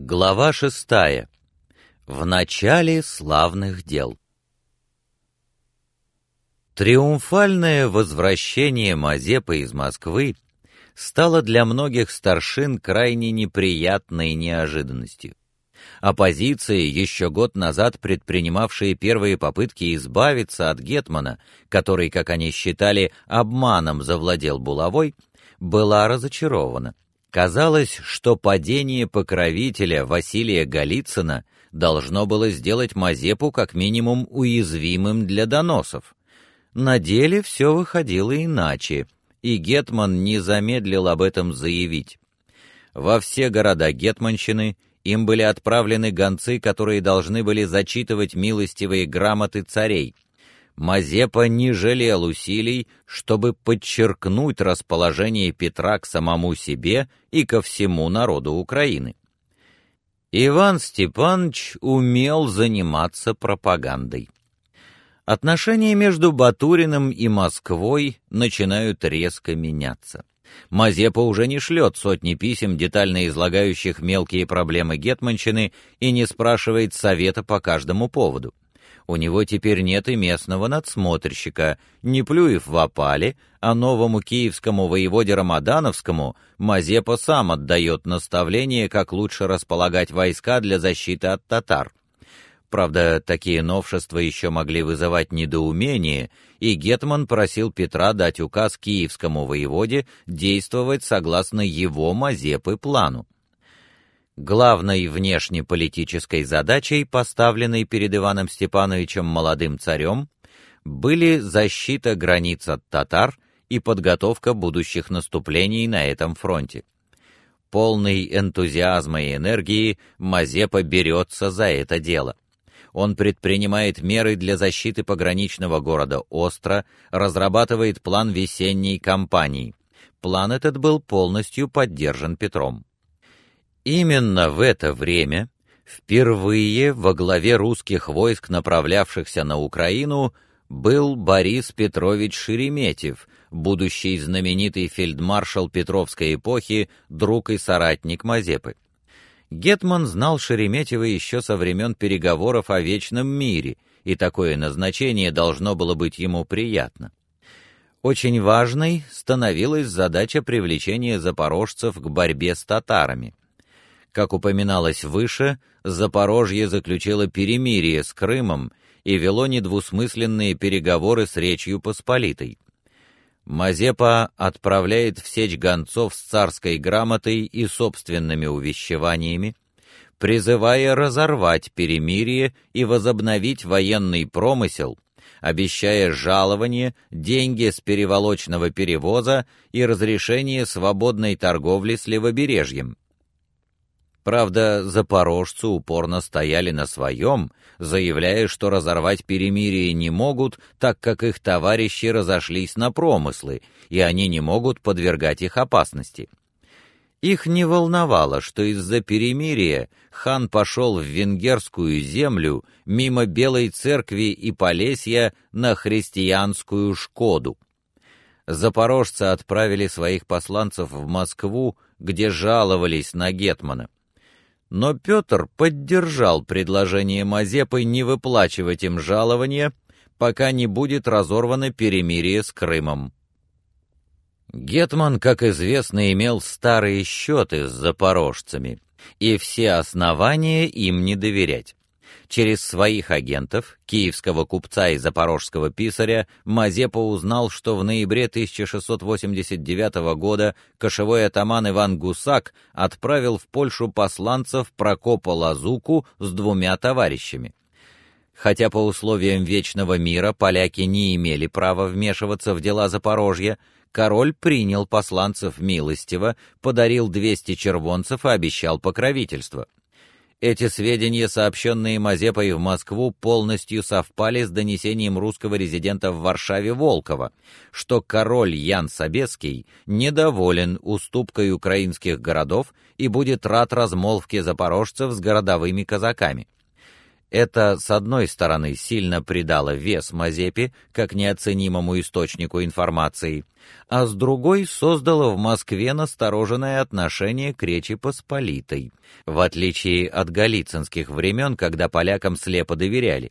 Глава шестая. В начале славных дел. Триумфальное возвращение Мазепы из Москвы стало для многих старшин крайне неприятной неожиданностью. Оппозиция, еще год назад предпринимавшая первые попытки избавиться от гетмана, который, как они считали, обманом завладел булавой, была разочарована. Казалось, что падение покровителя Василия Голицына должно было сделать Мазепу как минимум уязвимым для доносов. На деле все выходило иначе, и гетман не замедлил об этом заявить. Во все города гетманщины им были отправлены гонцы, которые должны были зачитывать милостивые грамоты царей — Мазепа не жалел усилий, чтобы подчеркнуть расположение Петра к самому себе и ко всему народу Украины. Иван Степанович умел заниматься пропагандой. Отношения между Батуриным и Москвой начинают резко меняться. Мазепа уже не шлет сотни писем, детально излагающих мелкие проблемы гетманщины, и не спрашивает совета по каждому поводу. У него теперь нет и местного надсмотрщика. Неплюев в опале, а новому киевскому воеводе Рамадановскому Мазепа сам отдает наставление, как лучше располагать войска для защиты от татар. Правда, такие новшества еще могли вызывать недоумение, и гетман просил Петра дать указ киевскому воеводе действовать согласно его Мазепы плану. Главной внешнеполитической задачей, поставленной перед Иваном Степановичем молодым царем, были защита границ от татар и подготовка будущих наступлений на этом фронте. Полный энтузиазма и энергии Мазепа берется за это дело. Он предпринимает меры для защиты пограничного города Остро, разрабатывает план весенней кампании. План этот был полностью поддержан Петром. Именно в это время впервые во главе русских войск, направлявшихся на Украину, был Борис Петрович Шереметьев, будущий знаменитый фельдмаршал Петровской эпохи, друг и соратник Мазепы. Гетман знал Шереметьева еще со времен переговоров о вечном мире, и такое назначение должно было быть ему приятно. Очень важной становилась задача привлечения запорожцев к борьбе с татарами. Как упоминалось выше, Запорожье заключило перемирие с Крымом и вело недвусмысленные переговоры с Речью Посполитой. Мазепа отправляет в сечь гонцов с царской грамотой и собственными увещеваниями, призывая разорвать перемирие и возобновить военный промысел, обещая жалование, деньги с переволочного перевоза и разрешение свободной торговли с левобережьем. Правда, запорожцы упорно стояли на своем, заявляя, что разорвать перемирие не могут, так как их товарищи разошлись на промыслы, и они не могут подвергать их опасности. Их не волновало, что из-за перемирия хан пошел в венгерскую землю мимо Белой церкви и Полесья на христианскую Шкоду. Запорожцы отправили своих посланцев в Москву, где жаловались на гетмана но Петр поддержал предложение Мазепы не выплачивать им жалования, пока не будет разорвано перемирие с Крымом. Гетман, как известно, имел старые счеты с запорожцами, и все основания им не доверять. Через своих агентов, киевского купца и запорожского писаря, Мазепа узнал, что в ноябре 1689 года кошевой атаман Иван Гусак отправил в Польшу посланцев Прокопа Лазуку с двумя товарищами. Хотя по условиям вечного мира поляки не имели права вмешиваться в дела Запорожья, король принял посланцев милостиво, подарил 200 червонцев и обещал покровительство. Эти сведения, сообщенные Мазепой в Москву, полностью совпали с донесением русского резидента в Варшаве Волкова, что король Ян Собеский недоволен уступкой украинских городов и будет рад размолвке запорожцев с городовыми казаками. Это, с одной стороны, сильно придало вес Мазепе как неоценимому источнику информации, а с другой создало в Москве настороженное отношение к Речи Посполитой, в отличие от галицинских времен, когда полякам слепо доверяли.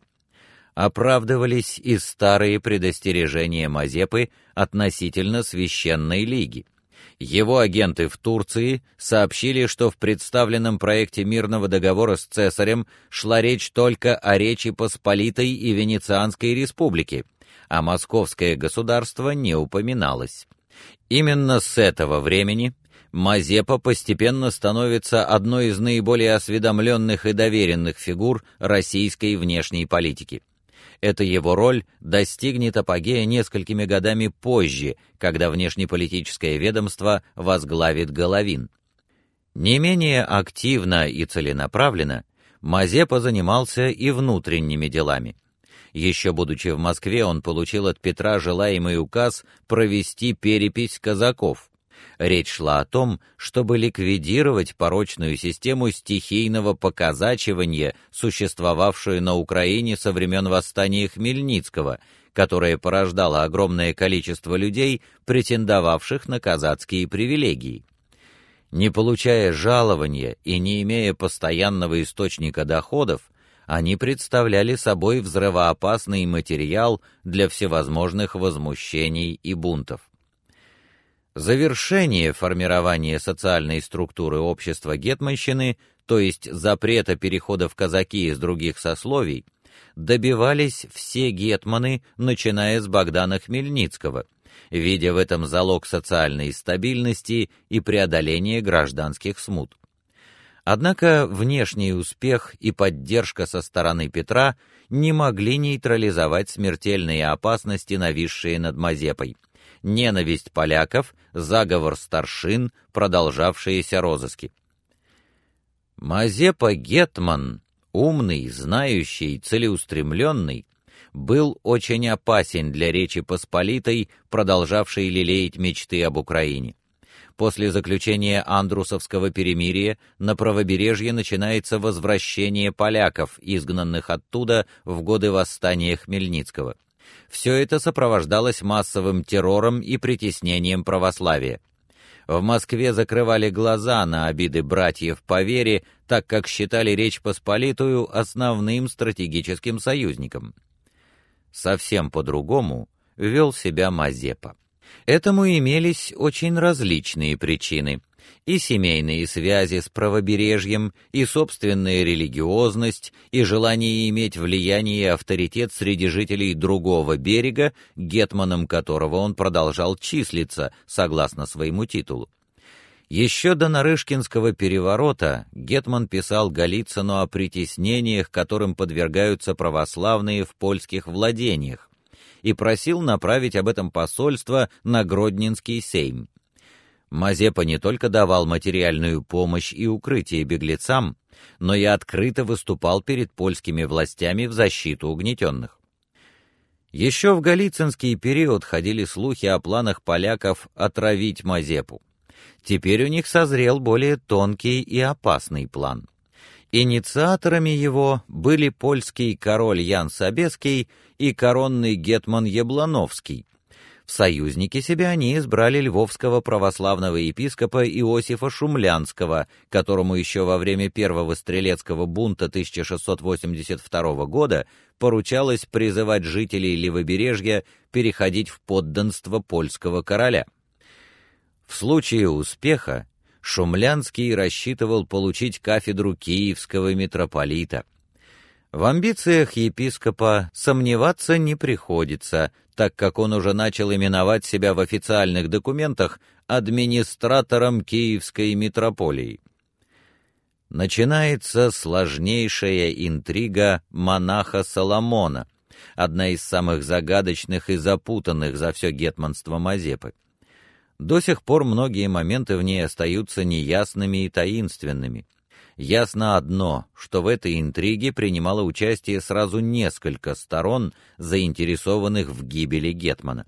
Оправдывались и старые предостережения Мазепы относительно священной лиги. Его агенты в Турции сообщили, что в представленном проекте мирного договора с цесарем шла речь только о Речи Посполитой и Венецианской республике, а московское государство не упоминалось. Именно с этого времени Мазепа постепенно становится одной из наиболее осведомленных и доверенных фигур российской внешней политики эта его роль достигнет апогея несколькими годами позже, когда внешнеполитическое ведомство возглавит Головин. Не менее активно и целенаправленно Мазепа занимался и внутренними делами. Еще будучи в Москве, он получил от Петра желаемый указ провести перепись казаков. Речь шла о том, чтобы ликвидировать порочную систему стихийного показачивания, существовавшую на Украине со времен восстания Хмельницкого, которое порождало огромное количество людей, претендовавших на казацкие привилегии. Не получая жалования и не имея постоянного источника доходов, они представляли собой взрывоопасный материал для всевозможных возмущений и бунтов. Завершение формирования социальной структуры общества гетманщины, то есть запрета перехода в казаки из других сословий, добивались все гетманы, начиная с Богдана Хмельницкого, видя в этом залог социальной стабильности и преодоления гражданских смут. Однако внешний успех и поддержка со стороны Петра не могли нейтрализовать смертельные опасности, нависшие над Мазепой ненависть поляков, заговор старшин, продолжавшиеся розыски. Мазепа Гетман, умный, знающий, целеустремленный, был очень опасен для Речи Посполитой, продолжавшей лелеять мечты об Украине. После заключения Андрусовского перемирия на правобережье начинается возвращение поляков, изгнанных оттуда в годы восстания Хмельницкого. Все это сопровождалось массовым террором и притеснением православия. В Москве закрывали глаза на обиды братьев по вере, так как считали Речь Посполитую основным стратегическим союзником. Совсем по-другому вел себя Мазепа. Этому имелись очень различные причины и семейные связи с правобережьем, и собственная религиозность, и желание иметь влияние и авторитет среди жителей другого берега, гетманом которого он продолжал числиться, согласно своему титулу. Еще до Нарышкинского переворота гетман писал Голицыну о притеснениях, которым подвергаются православные в польских владениях, и просил направить об этом посольство на Гродненский сейм. Мазепа не только давал материальную помощь и укрытие беглецам, но и открыто выступал перед польскими властями в защиту угнетенных. Еще в галицинский период ходили слухи о планах поляков отравить Мазепу. Теперь у них созрел более тонкий и опасный план. Инициаторами его были польский король Ян Собеский и коронный гетман Яблановский, в союзники себе они избрали львовского православного епископа Иосифа Шумлянского, которому еще во время первого стрелецкого бунта 1682 года поручалось призывать жителей левобережья переходить в подданство польского короля. В случае успеха Шумлянский рассчитывал получить кафедру киевского митрополита. В амбициях епископа сомневаться не приходится, так как он уже начал именовать себя в официальных документах администратором Киевской митрополии. Начинается сложнейшая интрига монаха Соломона, одна из самых загадочных и запутанных за все гетманство Мазепы. До сих пор многие моменты в ней остаются неясными и таинственными. Ясно одно, что в этой интриге принимало участие сразу несколько сторон, заинтересованных в гибели гетмана.